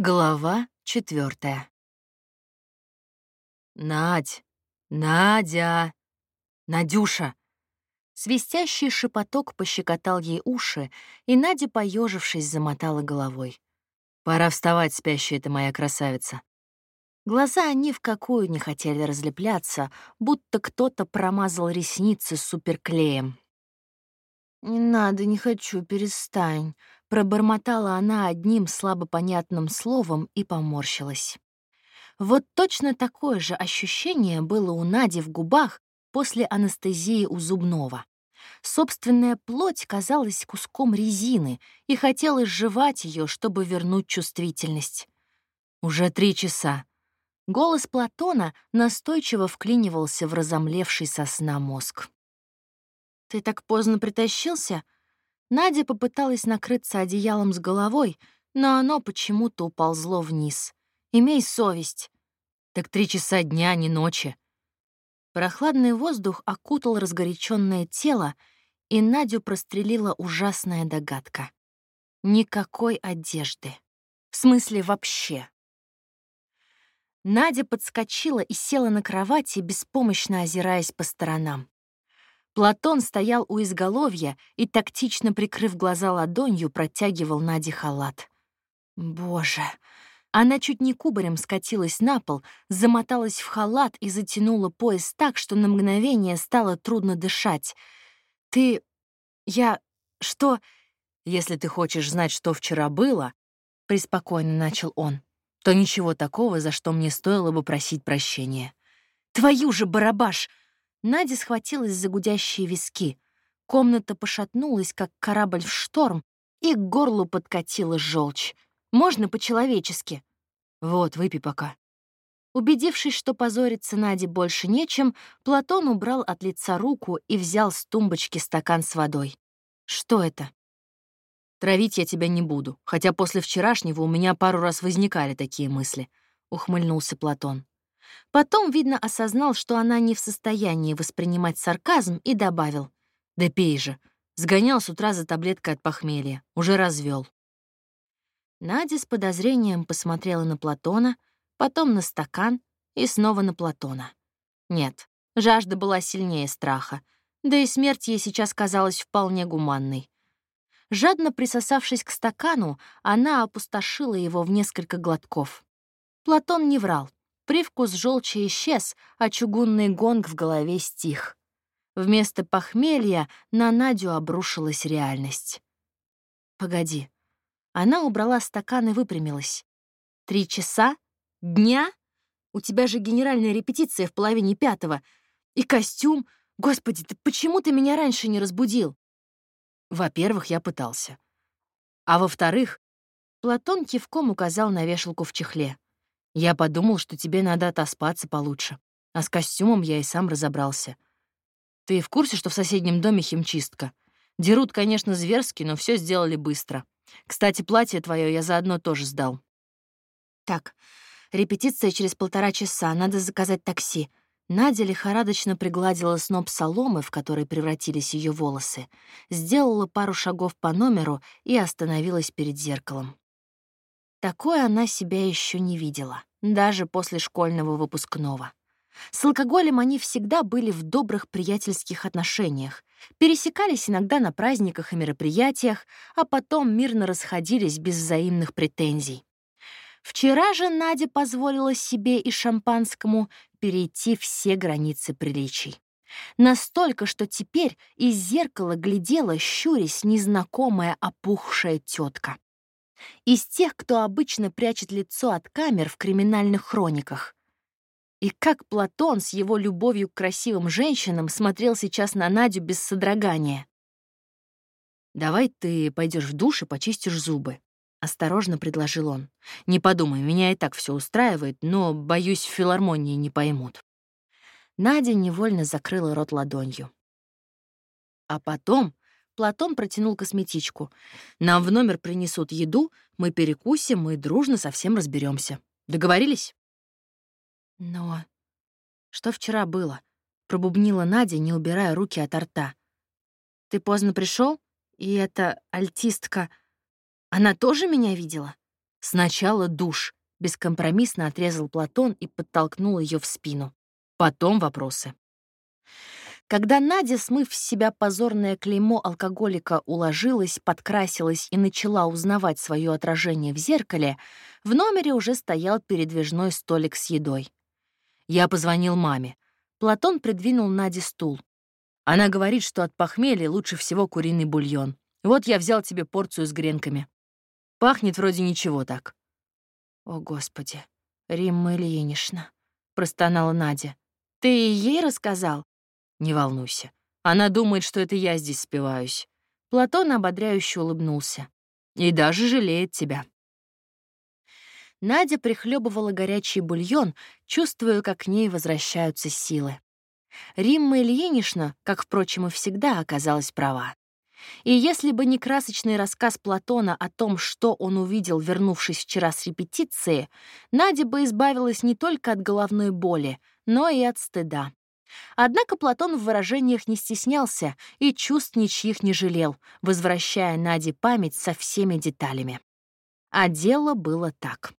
Глава четвертая. «Надь! Надя! Надюша!» Свистящий шепоток пощекотал ей уши, и Надя, поежившись, замотала головой. «Пора вставать, спящая ты моя красавица!» Глаза ни в какую не хотели разлепляться, будто кто-то промазал ресницы суперклеем. «Не надо, не хочу, перестань», Пробормотала она одним слабо понятным словом и поморщилась. Вот точно такое же ощущение было у Нади в губах после анестезии у зубного. Собственная плоть казалась куском резины, и хотелось жевать ее, чтобы вернуть чувствительность. Уже три часа. Голос Платона настойчиво вклинивался в разомлевший сосна мозг. «Ты так поздно притащился?» Надя попыталась накрыться одеялом с головой, но оно почему-то уползло вниз. «Имей совесть». «Так три часа дня, не ночи». Прохладный воздух окутал разгоряченное тело, и Надю прострелила ужасная догадка. Никакой одежды. В смысле, вообще. Надя подскочила и села на кровати, беспомощно озираясь по сторонам. Платон стоял у изголовья и, тактично прикрыв глаза ладонью, протягивал Наде халат. Боже! Она чуть не кубарем скатилась на пол, замоталась в халат и затянула пояс так, что на мгновение стало трудно дышать. «Ты... я... что...» «Если ты хочешь знать, что вчера было», — преспокойно начал он, «то ничего такого, за что мне стоило бы просить прощения». «Твою же барабаш!» Надя схватилась за гудящие виски. Комната пошатнулась, как корабль в шторм, и к горлу подкатила желчь. Можно по-человечески. Вот, выпей пока. Убедившись, что позориться Наде больше нечем, Платон убрал от лица руку и взял с тумбочки стакан с водой. Что это? Травить я тебя не буду, хотя после вчерашнего у меня пару раз возникали такие мысли, — ухмыльнулся Платон. Потом, видно, осознал, что она не в состоянии воспринимать сарказм, и добавил. «Да пей же. Сгонял с утра за таблеткой от похмелья. Уже развел. Надя с подозрением посмотрела на Платона, потом на стакан и снова на Платона. Нет, жажда была сильнее страха, да и смерть ей сейчас казалась вполне гуманной. Жадно присосавшись к стакану, она опустошила его в несколько глотков. Платон не врал. Привкус желчи исчез, а чугунный гонг в голове стих. Вместо похмелья на Надю обрушилась реальность. «Погоди». Она убрала стакан и выпрямилась. «Три часа? Дня? У тебя же генеральная репетиция в половине пятого. И костюм. Господи, ты почему ты меня раньше не разбудил?» Во-первых, я пытался. А во-вторых, Платон кивком указал на вешалку в чехле. Я подумал, что тебе надо отоспаться получше. А с костюмом я и сам разобрался. Ты в курсе, что в соседнем доме химчистка? Дерут, конечно, зверски, но все сделали быстро. Кстати, платье твое я заодно тоже сдал. Так, репетиция через полтора часа, надо заказать такси. Надя лихорадочно пригладила сноп соломы, в который превратились ее волосы, сделала пару шагов по номеру и остановилась перед зеркалом. Такое она себя еще не видела даже после школьного выпускного. С алкоголем они всегда были в добрых приятельских отношениях, пересекались иногда на праздниках и мероприятиях, а потом мирно расходились без взаимных претензий. Вчера же Надя позволила себе и шампанскому перейти все границы приличий. Настолько, что теперь из зеркала глядела, щурясь, незнакомая опухшая тетка. Из тех, кто обычно прячет лицо от камер в криминальных хрониках. И как Платон с его любовью к красивым женщинам смотрел сейчас на Надю без содрогания. «Давай ты пойдешь в душ и почистишь зубы», — осторожно предложил он. «Не подумай, меня и так все устраивает, но, боюсь, в филармонии не поймут». Надя невольно закрыла рот ладонью. А потом Платон протянул косметичку. «Нам в номер принесут еду, мы перекусим и дружно совсем разберемся. Договорились?» «Но что вчера было?» — пробубнила Надя, не убирая руки от рта. «Ты поздно пришел, и эта альтистка, она тоже меня видела?» Сначала душ, бескомпромиссно отрезал Платон и подтолкнул ее в спину. Потом вопросы. Когда Надя, смыв с себя позорное клеймо алкоголика, уложилась, подкрасилась и начала узнавать свое отражение в зеркале, в номере уже стоял передвижной столик с едой. Я позвонил маме. Платон придвинул Наде стул. Она говорит, что от похмелья лучше всего куриный бульон. Вот я взял тебе порцию с гренками. Пахнет вроде ничего так. О, Господи, Римма Ильинична, простонала Надя. Ты ей рассказал? Не волнуйся. Она думает, что это я здесь спиваюсь. Платон ободряюще улыбнулся. И даже жалеет тебя. Надя прихлебывала горячий бульон, чувствуя, как к ней возвращаются силы. Римма Ильинична, как, впрочем, и всегда, оказалась права. И если бы не красочный рассказ Платона о том, что он увидел, вернувшись вчера с репетиции, Надя бы избавилась не только от головной боли, но и от стыда. Однако Платон в выражениях не стеснялся и чувств ничьих не жалел, возвращая Наде память со всеми деталями. А дело было так.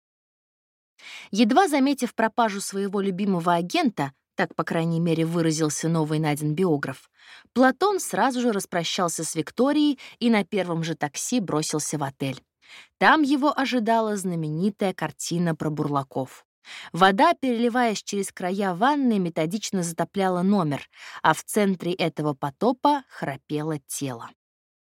Едва заметив пропажу своего любимого агента, так, по крайней мере, выразился новый Надин биограф, Платон сразу же распрощался с Викторией и на первом же такси бросился в отель. Там его ожидала знаменитая картина про бурлаков. Вода, переливаясь через края ванны, методично затопляла номер, а в центре этого потопа храпело тело.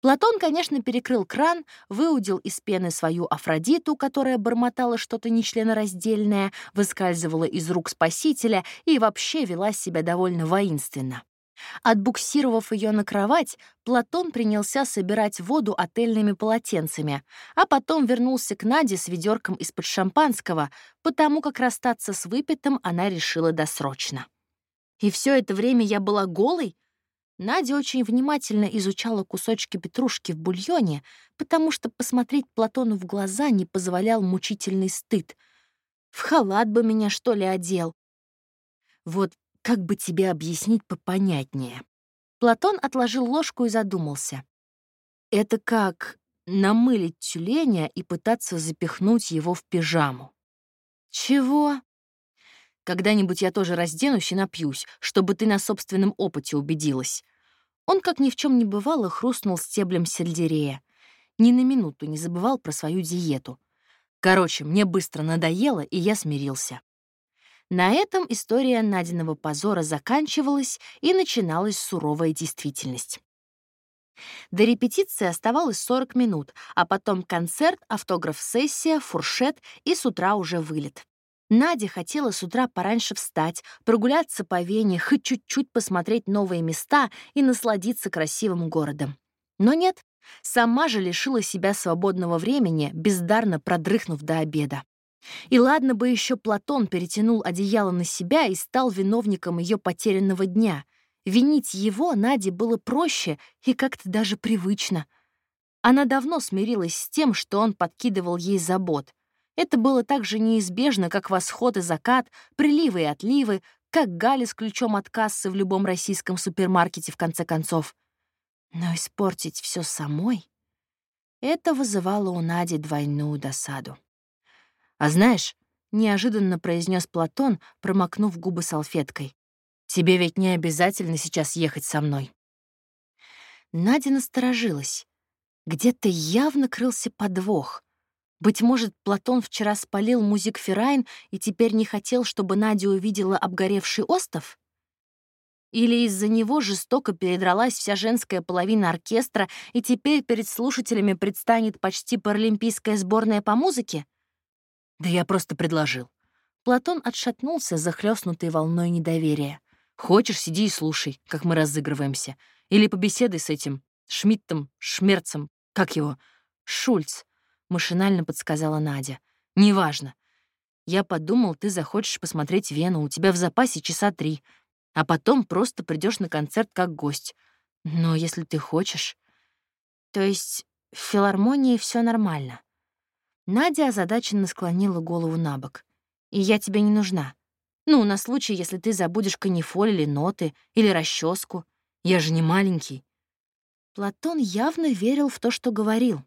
Платон, конечно, перекрыл кран, выудил из пены свою Афродиту, которая бормотала что-то нечленораздельное, выскальзывала из рук спасителя и вообще вела себя довольно воинственно. Отбуксировав ее на кровать, Платон принялся собирать воду отельными полотенцами, а потом вернулся к Наде с ведерком из-под шампанского, потому как расстаться с выпитым она решила досрочно. И все это время я была голой? Надя очень внимательно изучала кусочки петрушки в бульоне, потому что посмотреть Платону в глаза не позволял мучительный стыд. В халат бы меня, что ли, одел. Вот как бы тебе объяснить попонятнее? Платон отложил ложку и задумался. Это как намылить тюленя и пытаться запихнуть его в пижаму. Чего? Когда-нибудь я тоже разденусь и напьюсь, чтобы ты на собственном опыте убедилась. Он, как ни в чем не бывало, хрустнул стеблем сельдерея. Ни на минуту не забывал про свою диету. Короче, мне быстро надоело, и я смирился. На этом история Надиного позора заканчивалась, и начиналась суровая действительность. До репетиции оставалось 40 минут, а потом концерт, автограф-сессия, фуршет и с утра уже вылет. Надя хотела с утра пораньше встать, прогуляться по Вене, хоть чуть-чуть посмотреть новые места и насладиться красивым городом. Но нет, сама же лишила себя свободного времени, бездарно продрыхнув до обеда. И ладно бы еще Платон перетянул одеяло на себя и стал виновником ее потерянного дня. Винить его Наде было проще и как-то даже привычно. Она давно смирилась с тем, что он подкидывал ей забот. Это было так же неизбежно, как восход и закат, приливы и отливы, как Галя с ключом от кассы в любом российском супермаркете, в конце концов. Но испортить все самой — это вызывало у Нади двойную досаду. «А знаешь», — неожиданно произнес Платон, промокнув губы салфеткой, «тебе ведь не обязательно сейчас ехать со мной». Надя насторожилась. Где-то явно крылся подвох. Быть может, Платон вчера спалил музик Феррайн и теперь не хотел, чтобы Надя увидела обгоревший остов? Или из-за него жестоко передралась вся женская половина оркестра, и теперь перед слушателями предстанет почти паралимпийская сборная по музыке? Да я просто предложил. Платон отшатнулся, захлестнутый волной недоверия. Хочешь, сиди и слушай, как мы разыгрываемся. Или побеседуй с этим Шмидтом, Шмерцем, как его? Шульц, машинально подсказала Надя. Неважно. Я подумал, ты захочешь посмотреть Вену, у тебя в запасе часа три, а потом просто придешь на концерт как гость. Но если ты хочешь... То есть в филармонии все нормально. Надя озадаченно склонила голову на бок. «И я тебе не нужна. Ну, на случай, если ты забудешь канифоль или ноты, или расческу. Я же не маленький». Платон явно верил в то, что говорил.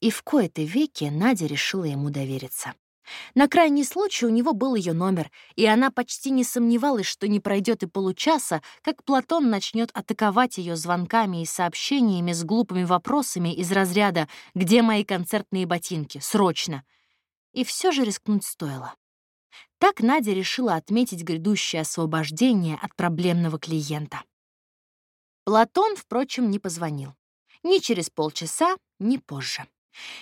И в кои-то веки Надя решила ему довериться. На крайний случай у него был ее номер, и она почти не сомневалась, что не пройдет и получаса, как Платон начнет атаковать ее звонками и сообщениями с глупыми вопросами из разряда «Где мои концертные ботинки? Срочно!» И все же рискнуть стоило. Так Надя решила отметить грядущее освобождение от проблемного клиента. Платон, впрочем, не позвонил. Ни через полчаса, ни позже.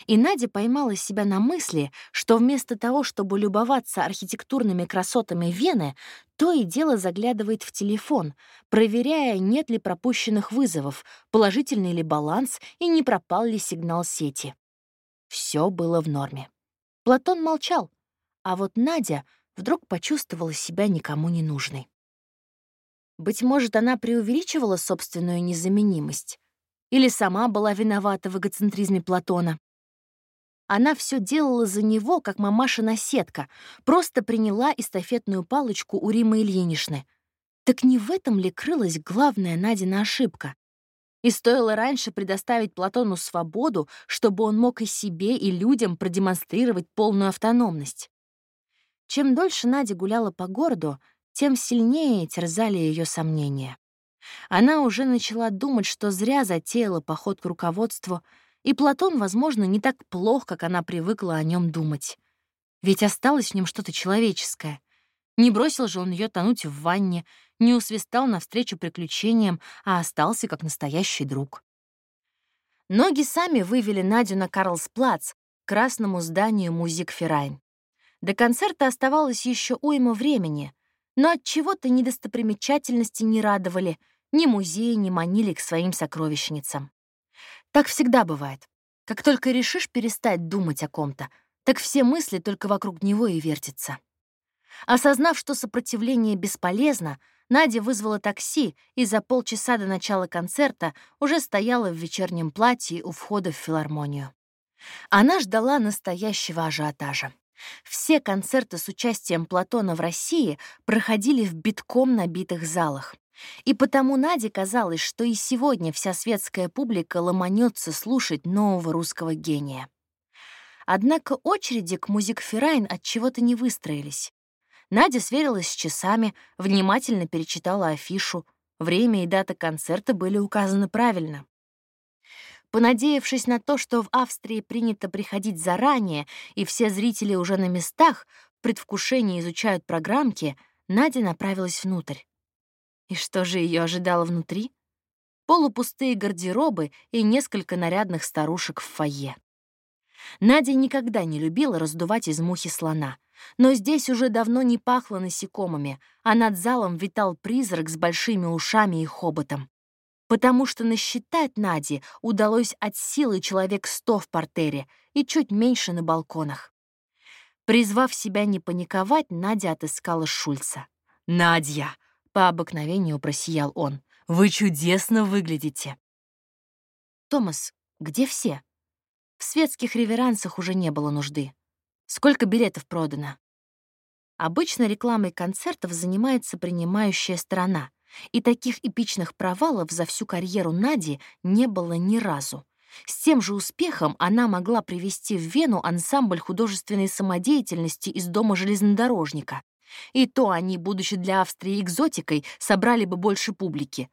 И Надя поймала себя на мысли, что вместо того, чтобы любоваться архитектурными красотами Вены, то и дело заглядывает в телефон, проверяя, нет ли пропущенных вызовов, положительный ли баланс и не пропал ли сигнал сети. Все было в норме. Платон молчал, а вот Надя вдруг почувствовала себя никому не нужной. Быть может, она преувеличивала собственную незаменимость, или сама была виновата в эгоцентризме Платона. Она все делала за него, как мамаша-наседка, просто приняла эстафетную палочку у Римы Ильиничны. Так не в этом ли крылась главная Надина ошибка? И стоило раньше предоставить Платону свободу, чтобы он мог и себе, и людям продемонстрировать полную автономность. Чем дольше Надя гуляла по городу, тем сильнее терзали ее сомнения. Она уже начала думать, что зря затеяла поход к руководству — и Платон, возможно, не так плох, как она привыкла о нем думать. Ведь осталось в нем что-то человеческое. Не бросил же он ее тонуть в ванне, не усвистал навстречу приключениям, а остался как настоящий друг. Ноги сами вывели Надю на Карлсплац, к красному зданию Музик-Феррайн. До концерта оставалось еще уйма времени, но от чего то недостопримечательности не радовали, ни музеи не манили к своим сокровищницам. Так всегда бывает. Как только решишь перестать думать о ком-то, так все мысли только вокруг него и вертятся. Осознав, что сопротивление бесполезно, Надя вызвала такси и за полчаса до начала концерта уже стояла в вечернем платье у входа в филармонию. Она ждала настоящего ажиотажа. Все концерты с участием Платона в России проходили в битком набитых залах. И потому Наде казалось, что и сегодня вся светская публика ломанется слушать нового русского гения. Однако очереди к музик-феррайн от чего-то не выстроились. Надя сверилась с часами, внимательно перечитала афишу. Время и дата концерта были указаны правильно. Понадеявшись на то, что в Австрии принято приходить заранее, и все зрители уже на местах, в изучают программки, Надя направилась внутрь. И что же ее ожидало внутри? Полупустые гардеробы и несколько нарядных старушек в фойе. Надя никогда не любила раздувать из мухи слона, но здесь уже давно не пахло насекомыми, а над залом витал призрак с большими ушами и хоботом. Потому что насчитать Наде удалось от силы человек сто в портере и чуть меньше на балконах. Призвав себя не паниковать, Надя отыскала Шульца. «Надя!» По обыкновению просиял он. «Вы чудесно выглядите!» «Томас, где все?» В светских реверансах уже не было нужды. Сколько билетов продано? Обычно рекламой концертов занимается принимающая сторона, и таких эпичных провалов за всю карьеру Нади не было ни разу. С тем же успехом она могла привести в Вену ансамбль художественной самодеятельности из дома железнодорожника, и то они, будучи для Австрии экзотикой, собрали бы больше публики.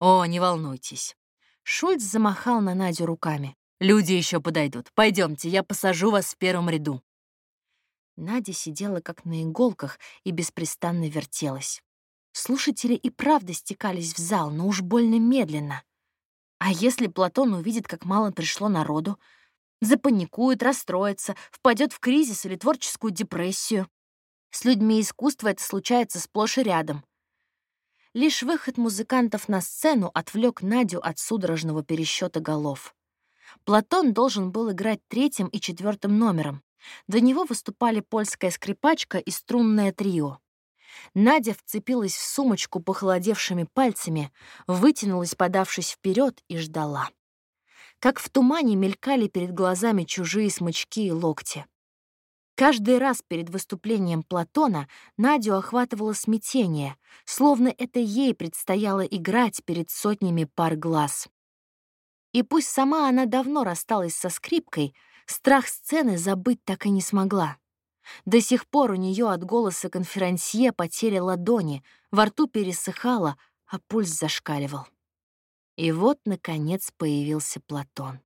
О, не волнуйтесь. Шульц замахал на Надю руками. Люди еще подойдут. Пойдемте, я посажу вас в первом ряду. Надя сидела как на иголках и беспрестанно вертелась. Слушатели и правда стекались в зал, но уж больно медленно. А если Платон увидит, как мало пришло народу, запаникует, расстроится, впадет в кризис или творческую депрессию? С людьми искусства это случается сплошь и рядом. Лишь выход музыкантов на сцену отвлек Надю от судорожного пересчета голов. Платон должен был играть третьим и четвертым номером. До него выступали польская скрипачка и струнное трио. Надя вцепилась в сумочку похолодевшими пальцами, вытянулась, подавшись вперед, и ждала. Как в тумане мелькали перед глазами чужие смычки и локти. Каждый раз перед выступлением Платона Надю охватывало смятение, словно это ей предстояло играть перед сотнями пар глаз. И пусть сама она давно рассталась со скрипкой, страх сцены забыть так и не смогла. До сих пор у нее от голоса конферансье потели ладони, во рту пересыхало, а пульс зашкаливал. И вот, наконец, появился Платон.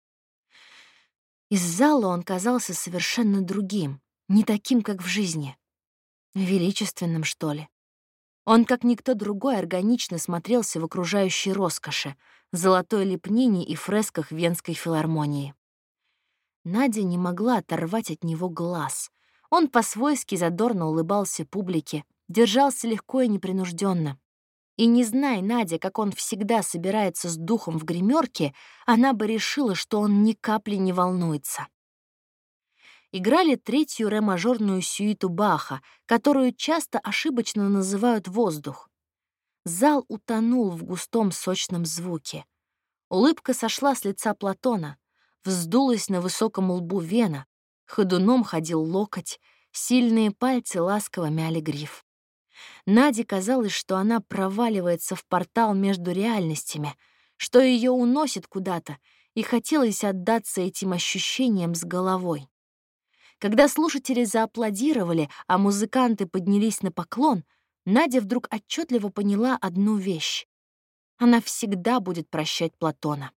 Из зала он казался совершенно другим, не таким, как в жизни. Величественным, что ли. Он, как никто другой, органично смотрелся в окружающей роскоши, золотой лепнине и фресках Венской филармонии. Надя не могла оторвать от него глаз. Он по-свойски задорно улыбался публике, держался легко и непринужденно. И не зная Надя, как он всегда собирается с духом в гримерке, она бы решила, что он ни капли не волнуется. Играли третью ре-мажорную сюиту Баха, которую часто ошибочно называют «воздух». Зал утонул в густом сочном звуке. Улыбка сошла с лица Платона, вздулась на высоком лбу вена, ходуном ходил локоть, сильные пальцы ласково мяли гриф. Наде казалось, что она проваливается в портал между реальностями, что ее уносит куда-то, и хотелось отдаться этим ощущениям с головой. Когда слушатели зааплодировали, а музыканты поднялись на поклон, Надя вдруг отчетливо поняла одну вещь. Она всегда будет прощать Платона,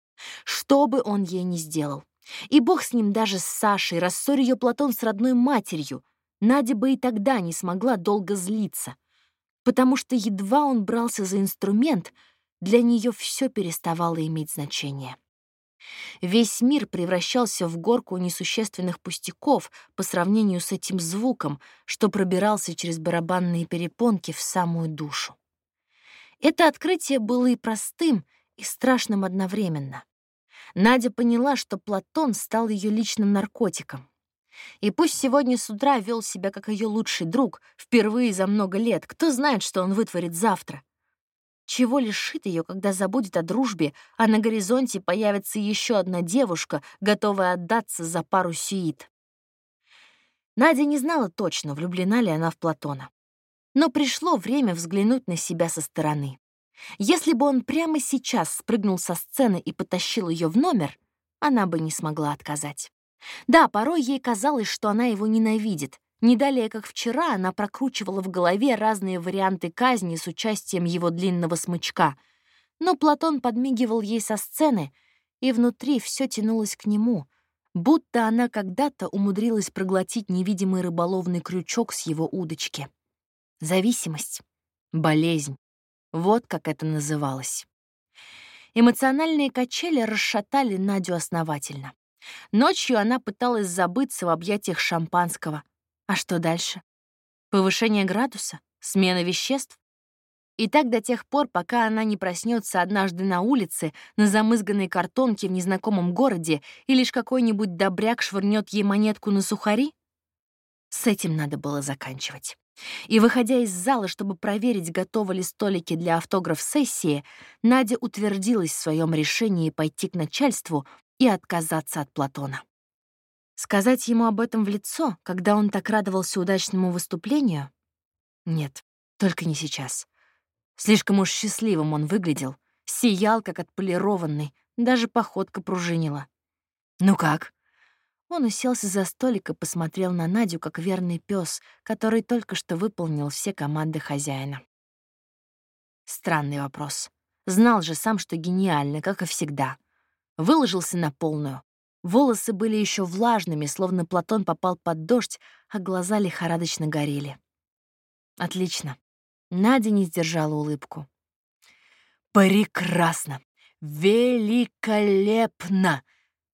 что бы он ей ни сделал. И бог с ним даже с Сашей, рассорь ее Платон с родной матерью. Надя бы и тогда не смогла долго злиться потому что едва он брался за инструмент, для нее все переставало иметь значение. Весь мир превращался в горку несущественных пустяков по сравнению с этим звуком, что пробирался через барабанные перепонки в самую душу. Это открытие было и простым, и страшным одновременно. Надя поняла, что Платон стал ее личным наркотиком. И пусть сегодня с утра вел себя как ее лучший друг, впервые за много лет, кто знает, что он вытворит завтра. Чего лишит ее, когда забудет о дружбе, а на горизонте появится еще одна девушка, готовая отдаться за пару сюит. Надя не знала точно, влюблена ли она в Платона. Но пришло время взглянуть на себя со стороны. Если бы он прямо сейчас спрыгнул со сцены и потащил ее в номер, она бы не смогла отказать. Да, порой ей казалось, что она его ненавидит. Не далее, как вчера, она прокручивала в голове разные варианты казни с участием его длинного смычка. Но Платон подмигивал ей со сцены, и внутри все тянулось к нему, будто она когда-то умудрилась проглотить невидимый рыболовный крючок с его удочки. Зависимость, болезнь — вот как это называлось. Эмоциональные качели расшатали Надю основательно. Ночью она пыталась забыться в объятиях шампанского. А что дальше? Повышение градуса? Смена веществ? И так до тех пор, пока она не проснется однажды на улице, на замызганной картонке в незнакомом городе, и лишь какой-нибудь добряк швырнет ей монетку на сухари? С этим надо было заканчивать. И, выходя из зала, чтобы проверить, готовы ли столики для автограф-сессии, Надя утвердилась в своем решении пойти к начальству и отказаться от Платона. Сказать ему об этом в лицо, когда он так радовался удачному выступлению? Нет, только не сейчас. Слишком уж счастливым он выглядел, сиял, как отполированный, даже походка пружинила. «Ну как?» Он уселся за столик и посмотрел на Надю, как верный пес, который только что выполнил все команды хозяина. Странный вопрос. Знал же сам, что гениально, как и всегда — выложился на полную. Волосы были еще влажными, словно Платон попал под дождь, а глаза лихорадочно горели. Отлично. Надя не сдержала улыбку. «Прекрасно! Великолепно!»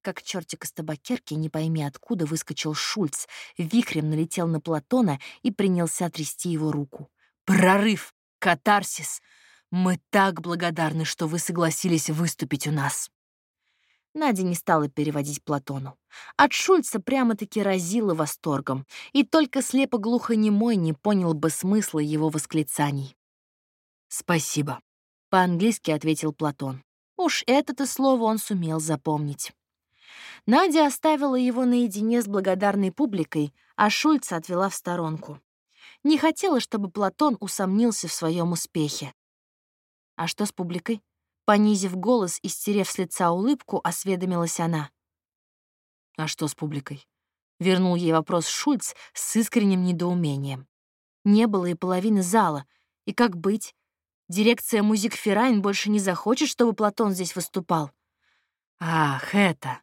Как чертик из табакерки, не пойми откуда, выскочил Шульц, вихрем налетел на Платона и принялся трясти его руку. «Прорыв! Катарсис! Мы так благодарны, что вы согласились выступить у нас!» Надя не стала переводить Платону. От Шульца прямо-таки разило восторгом, и только слепо-глухонемой не понял бы смысла его восклицаний. «Спасибо», — по-английски ответил Платон. Уж это-то слово он сумел запомнить. Надя оставила его наедине с благодарной публикой, а Шульца отвела в сторонку. Не хотела, чтобы Платон усомнился в своем успехе. А что с публикой? Понизив голос и стерев с лица улыбку, осведомилась она. «А что с публикой?» — вернул ей вопрос Шульц с искренним недоумением. Не было и половины зала. И как быть? Дирекция Музик Феррайн больше не захочет, чтобы Платон здесь выступал. Ах, это...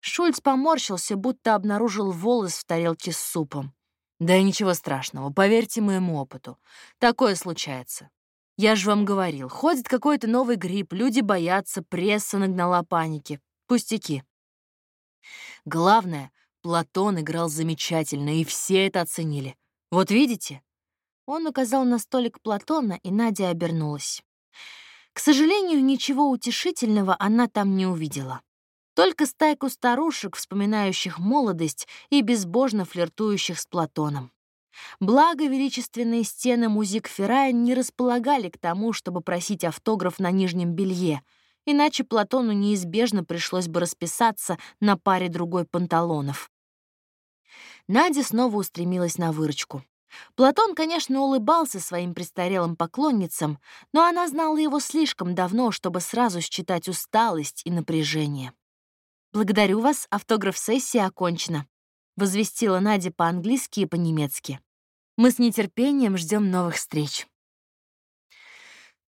Шульц поморщился, будто обнаружил волос в тарелке с супом. Да и ничего страшного, поверьте моему опыту. Такое случается. Я же вам говорил, ходит какой-то новый грипп, люди боятся, пресса нагнала паники. Пустяки. Главное, Платон играл замечательно, и все это оценили. Вот видите? Он указал на столик Платона, и Надя обернулась. К сожалению, ничего утешительного она там не увидела. Только стайку старушек, вспоминающих молодость и безбожно флиртующих с Платоном. Благо, величественные стены музик Феррайн не располагали к тому, чтобы просить автограф на нижнем белье, иначе Платону неизбежно пришлось бы расписаться на паре другой панталонов. Надя снова устремилась на выручку. Платон, конечно, улыбался своим престарелым поклонницам, но она знала его слишком давно, чтобы сразу считать усталость и напряжение. «Благодарю вас, автограф-сессия окончена», — возвестила Надя по-английски и по-немецки. «Мы с нетерпением ждем новых встреч».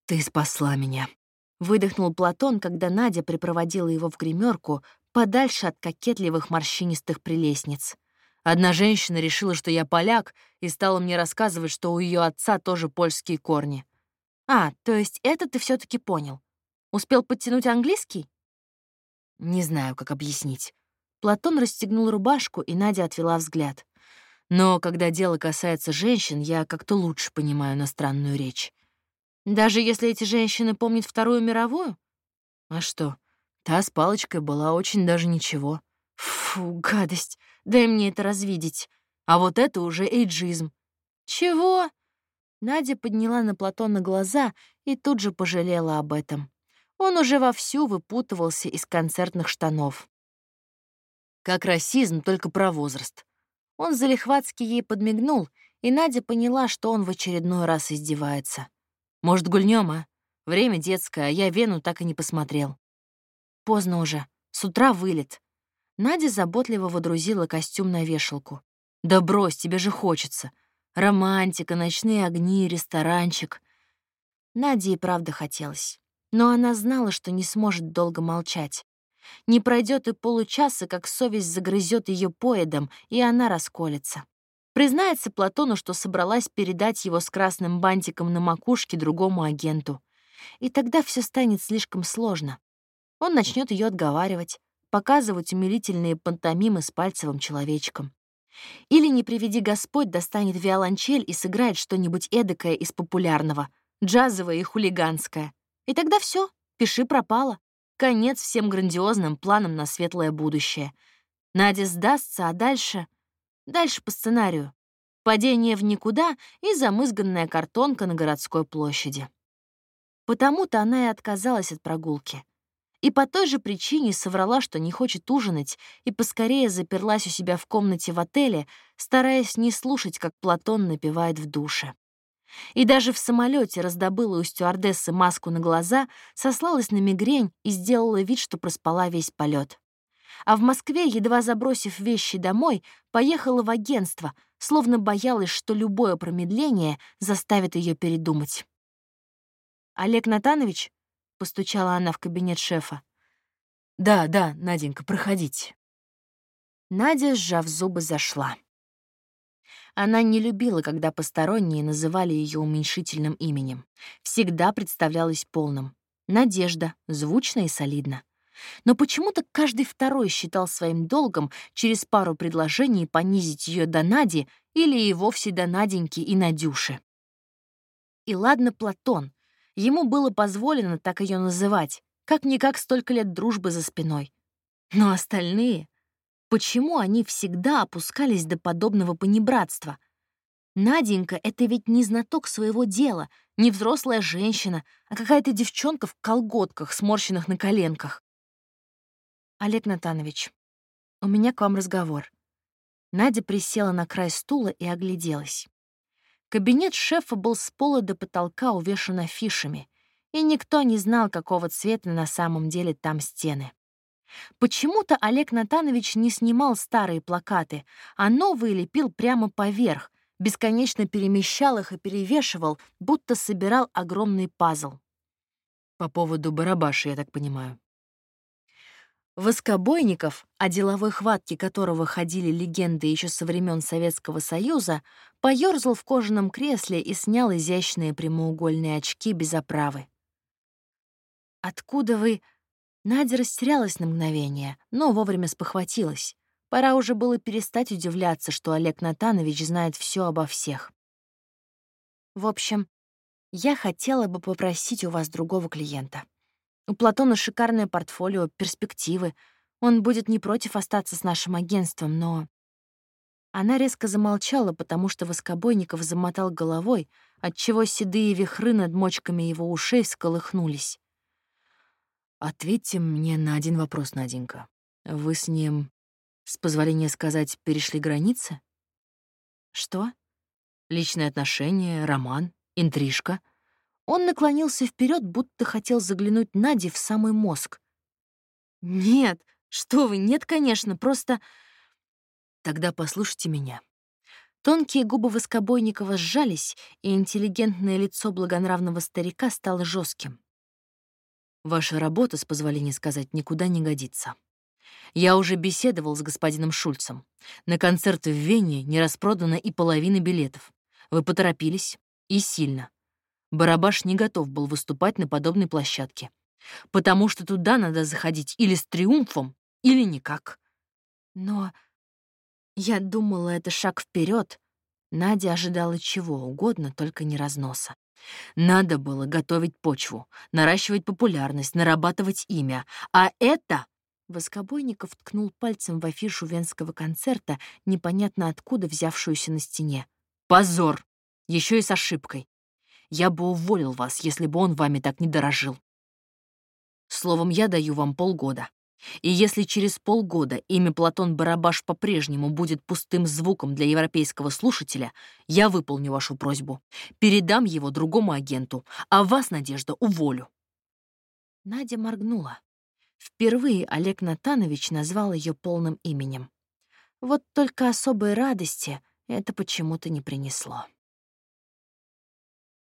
«Ты спасла меня», — выдохнул Платон, когда Надя припроводила его в гримерку подальше от кокетливых морщинистых прелестниц. Одна женщина решила, что я поляк, и стала мне рассказывать, что у ее отца тоже польские корни. А, то есть это ты все таки понял. Успел подтянуть английский? Не знаю, как объяснить. Платон расстегнул рубашку, и Надя отвела взгляд. Но когда дело касается женщин, я как-то лучше понимаю иностранную речь. Даже если эти женщины помнят Вторую мировую? А что, та с палочкой была очень даже ничего. Фу, гадость. Дай мне это развидеть. А вот это уже эйджизм. Чего? Надя подняла на Платона глаза и тут же пожалела об этом. Он уже вовсю выпутывался из концертных штанов. Как расизм, только про возраст. Он залихватски ей подмигнул, и Надя поняла, что он в очередной раз издевается. «Может, гульнем, а? Время детское, а я Вену так и не посмотрел». «Поздно уже. С утра вылет. Надя заботливо водрузила костюм на вешалку. «Да брось, тебе же хочется. Романтика, ночные огни, ресторанчик». Наде и правда хотелось. Но она знала, что не сможет долго молчать. Не пройдет и получаса, как совесть загрызет ее поедом, и она расколется. Признается Платону, что собралась передать его с красным бантиком на макушке другому агенту. И тогда все станет слишком сложно. Он начнет ее отговаривать, показывать умилительные пантомимы с пальцевым человечком. Или, не приведи Господь, достанет виолончель и сыграет что-нибудь эдакое из популярного, джазовое и хулиганское. И тогда все, пиши пропало. Конец всем грандиозным планам на светлое будущее. Надя сдастся, а дальше... Дальше по сценарию. Падение в никуда и замызганная картонка на городской площади. Потому-то она и отказалась от прогулки. И по той же причине соврала, что не хочет ужинать, и поскорее заперлась у себя в комнате в отеле, стараясь не слушать, как Платон напевает в душе. И даже в самолете раздобыла у стюардессы маску на глаза, сослалась на мигрень и сделала вид, что проспала весь полет. А в Москве, едва забросив вещи домой, поехала в агентство, словно боялась, что любое промедление заставит ее передумать. «Олег Натанович?» постучала она в кабинет шефа. «Да, да, Наденька, проходите». Надя, сжав зубы, зашла. Она не любила, когда посторонние называли ее уменьшительным именем. Всегда представлялась полным. Надежда, звучно и солидно. Но почему-то каждый второй считал своим долгом через пару предложений понизить ее до Нади или и вовсе до Наденьки и Надюши. И ладно Платон, Ему было позволено так ее называть, как-никак столько лет дружбы за спиной. Но остальные... Почему они всегда опускались до подобного понебратства? Наденька — это ведь не знаток своего дела, не взрослая женщина, а какая-то девчонка в колготках, сморщенных на коленках. Олег Натанович, у меня к вам разговор. Надя присела на край стула и огляделась. Кабинет шефа был с пола до потолка увешан афишами. и никто не знал, какого цвета на самом деле там стены. Почему-то Олег Натанович не снимал старые плакаты, а новые лепил прямо поверх, бесконечно перемещал их и перевешивал, будто собирал огромный пазл. По поводу барабаша, я так понимаю. Воскобойников, о деловой хватке которого ходили легенды еще со времен Советского Союза, поёрзал в кожаном кресле и снял изящные прямоугольные очки без оправы. «Откуда вы...» Надя растерялась на мгновение, но вовремя спохватилась. Пора уже было перестать удивляться, что Олег Натанович знает все обо всех. В общем, я хотела бы попросить у вас другого клиента. У Платона шикарное портфолио, перспективы. Он будет не против остаться с нашим агентством, но... Она резко замолчала, потому что Воскобойников замотал головой, отчего седые вихры над мочками его ушей всколыхнулись. «Ответьте мне на один вопрос, Наденька. Вы с ним, с позволения сказать, перешли границы?» «Что?» «Личные отношения, роман, интрижка». Он наклонился вперед, будто хотел заглянуть Наде в самый мозг. «Нет, что вы, нет, конечно, просто...» «Тогда послушайте меня». Тонкие губы Воскобойникова сжались, и интеллигентное лицо благонравного старика стало жестким. Ваша работа, с позволения сказать, никуда не годится. Я уже беседовал с господином Шульцем. На концерт в Вене не распродана и половина билетов. Вы поторопились и сильно. Барабаш не готов был выступать на подобной площадке. Потому что туда надо заходить или с триумфом, или никак. Но я думала, это шаг вперед. Надя ожидала чего угодно, только не разноса. Надо было готовить почву, наращивать популярность, нарабатывать имя. А это... Воскобойников ткнул пальцем в афишу венского концерта, непонятно откуда взявшуюся на стене. «Позор! Еще и с ошибкой. Я бы уволил вас, если бы он вами так не дорожил. Словом, я даю вам полгода. И если через полгода имя Платон Барабаш по-прежнему будет пустым звуком для европейского слушателя, я выполню вашу просьбу. Передам его другому агенту, а вас, Надежда, уволю». Надя моргнула. Впервые Олег Натанович назвал ее полным именем. Вот только особой радости это почему-то не принесло.